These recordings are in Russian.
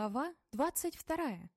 Глава 22.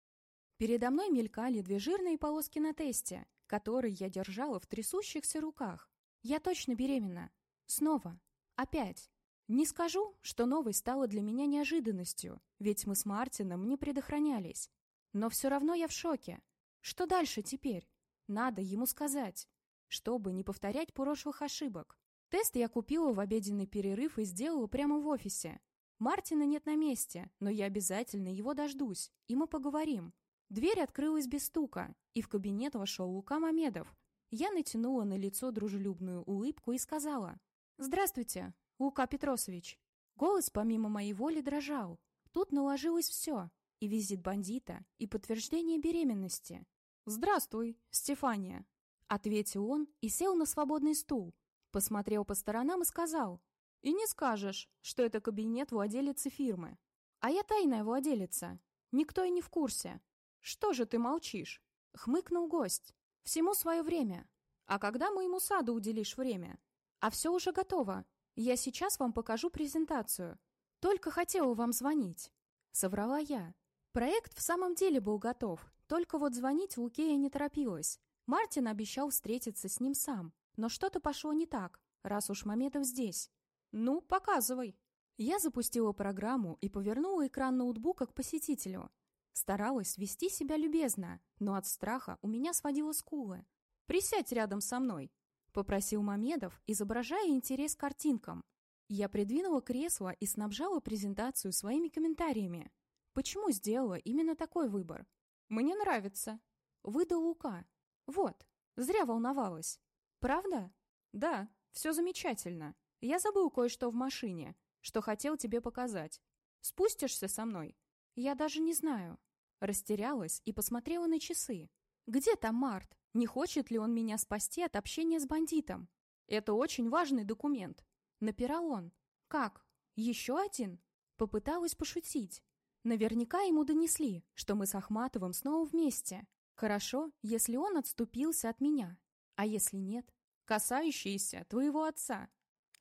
Передо мной мелькали две жирные полоски на тесте, которые я держала в трясущихся руках. Я точно беременна. Снова. Опять. Не скажу, что новость стала для меня неожиданностью, ведь мы с Мартином не предохранялись. Но все равно я в шоке. Что дальше теперь? Надо ему сказать, чтобы не повторять прошлых ошибок. Тест я купила в обеденный перерыв и сделала прямо в офисе, Мартина нет на месте, но я обязательно его дождусь, и мы поговорим. Дверь открылась без стука, и в кабинет вошел Лука Мамедов. Я натянула на лицо дружелюбную улыбку и сказала «Здравствуйте, Лука Петросович». Голос помимо моей воли дрожал. Тут наложилось все, и визит бандита, и подтверждение беременности. «Здравствуй, Стефания», — ответил он и сел на свободный стул. Посмотрел по сторонам и сказал и не скажешь, что это кабинет владелицы фирмы. А я тайная владелица. Никто и не в курсе. Что же ты молчишь? Хмыкнул гость. Всему свое время. А когда моему саду уделишь время? А все уже готово. Я сейчас вам покажу презентацию. Только хотела вам звонить. Соврала я. Проект в самом деле был готов. Только вот звонить Луке я не торопилась. Мартин обещал встретиться с ним сам. Но что-то пошло не так, раз уж Мамедов здесь. «Ну, показывай». Я запустила программу и повернула экран ноутбука к посетителю. Старалась вести себя любезно, но от страха у меня сводило скулы. «Присядь рядом со мной», — попросил Мамедов, изображая интерес к картинкам. Я придвинула кресло и снабжала презентацию своими комментариями. Почему сделала именно такой выбор? «Мне нравится», — выдал Лука. «Вот, зря волновалась». «Правда?» «Да, все замечательно», я забыл кое-что в машине, что хотел тебе показать. Спустишься со мной? Я даже не знаю. Растерялась и посмотрела на часы. Где там Март? Не хочет ли он меня спасти от общения с бандитом? Это очень важный документ. Напирал он. Как? Еще один? Попыталась пошутить. Наверняка ему донесли, что мы с Ахматовым снова вместе. Хорошо, если он отступился от меня. А если нет? Касающиеся твоего отца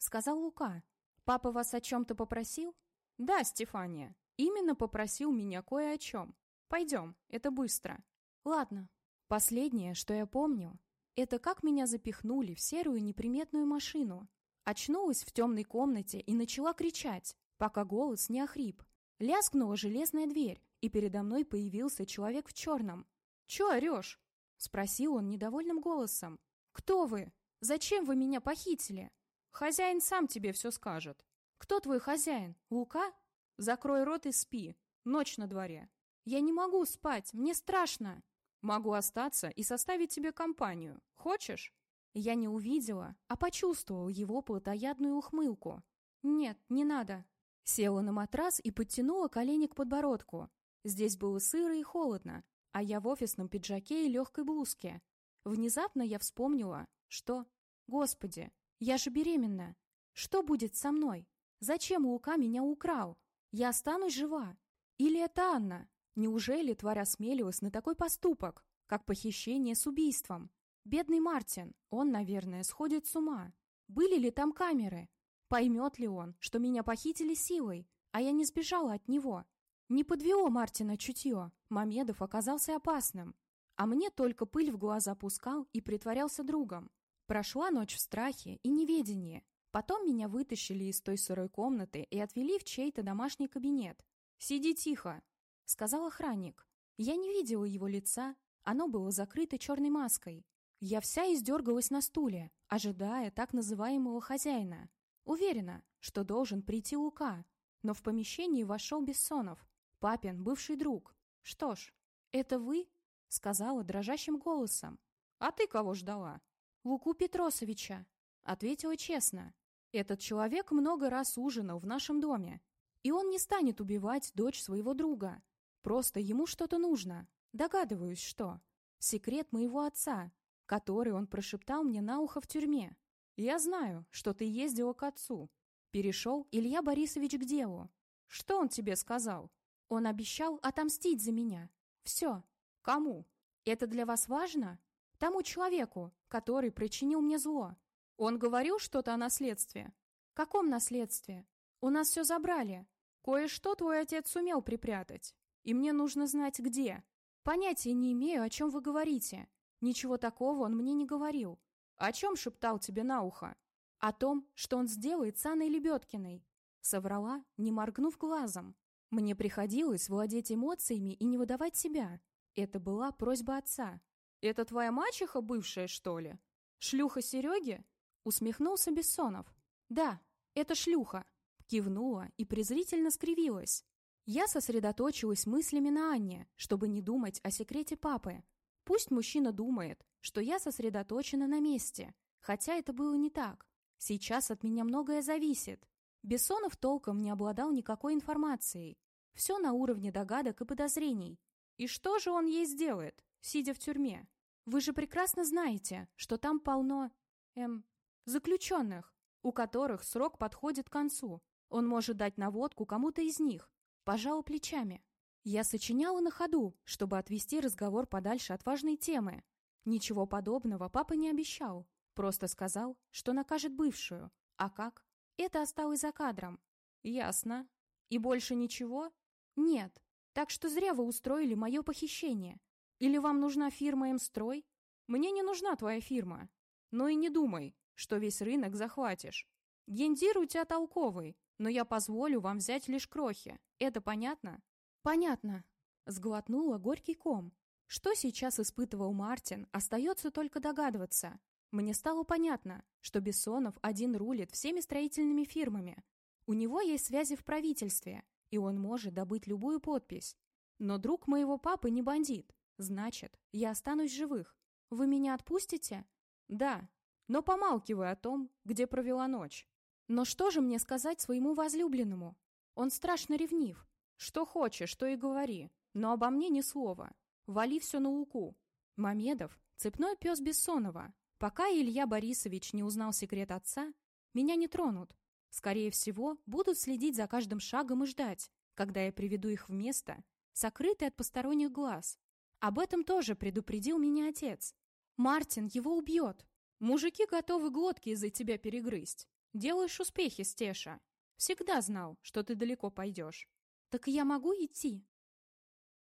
сказал Лука. «Папа вас о чем-то попросил?» «Да, Стефания. Именно попросил меня кое о чем. Пойдем, это быстро». «Ладно. Последнее, что я помню, это как меня запихнули в серую неприметную машину. Очнулась в темной комнате и начала кричать, пока голос не охрип. Лязгнула железная дверь, и передо мной появился человек в черном. «Чё орешь?» — спросил он недовольным голосом. «Кто вы? Зачем вы меня похитили?» Хозяин сам тебе все скажет. Кто твой хозяин? Лука? Закрой рот и спи. Ночь на дворе. Я не могу спать, мне страшно. Могу остаться и составить тебе компанию. Хочешь? Я не увидела, а почувствовал его плотоядную ухмылку. Нет, не надо. Села на матрас и подтянула колени к подбородку. Здесь было сыро и холодно, а я в офисном пиджаке и легкой блузке. Внезапно я вспомнила, что... Господи, я же беременна. Что будет со мной? Зачем Лука меня украл? Я останусь жива? Или это Анна? Неужели тварь осмелилась на такой поступок, как похищение с убийством? Бедный Мартин, он, наверное, сходит с ума. Были ли там камеры? Поймет ли он, что меня похитили силой, а я не сбежала от него? Не подвело Мартина чутье, Мамедов оказался опасным. А мне только пыль в глаза пускал и притворялся другом. Прошла ночь в страхе и неведении. Потом меня вытащили из той сырой комнаты и отвели в чей-то домашний кабинет. «Сиди тихо», — сказал охранник. Я не видела его лица, оно было закрыто черной маской. Я вся издергалась на стуле, ожидая так называемого хозяина. Уверена, что должен прийти Лука. Но в помещении вошел Бессонов, папин бывший друг. «Что ж, это вы?» — сказала дрожащим голосом. «А ты кого ждала?» Луку Петросовича», — ответила честно. «Этот человек много раз ужинал в нашем доме, и он не станет убивать дочь своего друга. Просто ему что-то нужно. Догадываюсь, что. Секрет моего отца, который он прошептал мне на ухо в тюрьме. Я знаю, что ты ездила к отцу. Перешел Илья Борисович к делу. Что он тебе сказал? Он обещал отомстить за меня. Все. Кому? Это для вас важно? Тому человеку, который причинил мне зло. Он говорил что-то о наследстве. Каком наследстве? У нас все забрали. Кое-что твой отец сумел припрятать. И мне нужно знать, где. Понятия не имею, о чем вы говорите. Ничего такого он мне не говорил. О чем шептал тебе на ухо? О том, что он сделает с Анной Лебедкиной. Соврала, не моргнув глазом. Мне приходилось владеть эмоциями и не выдавать себя. Это была просьба отца. «Это твоя мачеха бывшая, что ли? Шлюха Сереги?» Усмехнулся Бессонов. «Да, это шлюха», кивнула и презрительно скривилась. Я сосредоточилась мыслями на Анне, чтобы не думать о секрете папы. Пусть мужчина думает, что я сосредоточена на месте, хотя это было не так. Сейчас от меня многое зависит. Бессонов толком не обладал никакой информацией. Все на уровне догадок и подозрений. И что же он ей сделает, сидя в тюрьме? Вы же прекрасно знаете, что там полно, эм, заключенных, у которых срок подходит к концу. Он может дать наводку кому-то из них. Пожал плечами. Я сочиняла на ходу, чтобы отвести разговор подальше от важной темы. Ничего подобного папа не обещал. Просто сказал, что накажет бывшую. А как? Это осталось за кадром. Ясно. И больше ничего? Нет. Так что зря вы устроили мое похищение. Или вам нужна фирма М-строй? Мне не нужна твоя фирма. Но и не думай, что весь рынок захватишь. Гендир у тебя толковый, но я позволю вам взять лишь крохи. Это понятно? Понятно. Сглотнула горький ком. Что сейчас испытывал Мартин, остается только догадываться. Мне стало понятно, что Бессонов один рулит всеми строительными фирмами. У него есть связи в правительстве, и он может добыть любую подпись. Но друг моего папы не бандит. Значит, я останусь живых. Вы меня отпустите? Да, но помалкивай о том, где провела ночь. Но что же мне сказать своему возлюбленному? Он страшно ревнив. Что хочешь, то и говори, но обо мне ни слова. Вали все на луку. Мамедов — цепной пес Бессонова. Пока Илья Борисович не узнал секрет отца, меня не тронут. Скорее всего, будут следить за каждым шагом и ждать, когда я приведу их в место, сокрытое от посторонних глаз. Об этом тоже предупредил меня отец. Мартин его убьет. Мужики готовы глотки из-за тебя перегрызть. Делаешь успехи, Стеша. Всегда знал, что ты далеко пойдешь. Так я могу идти?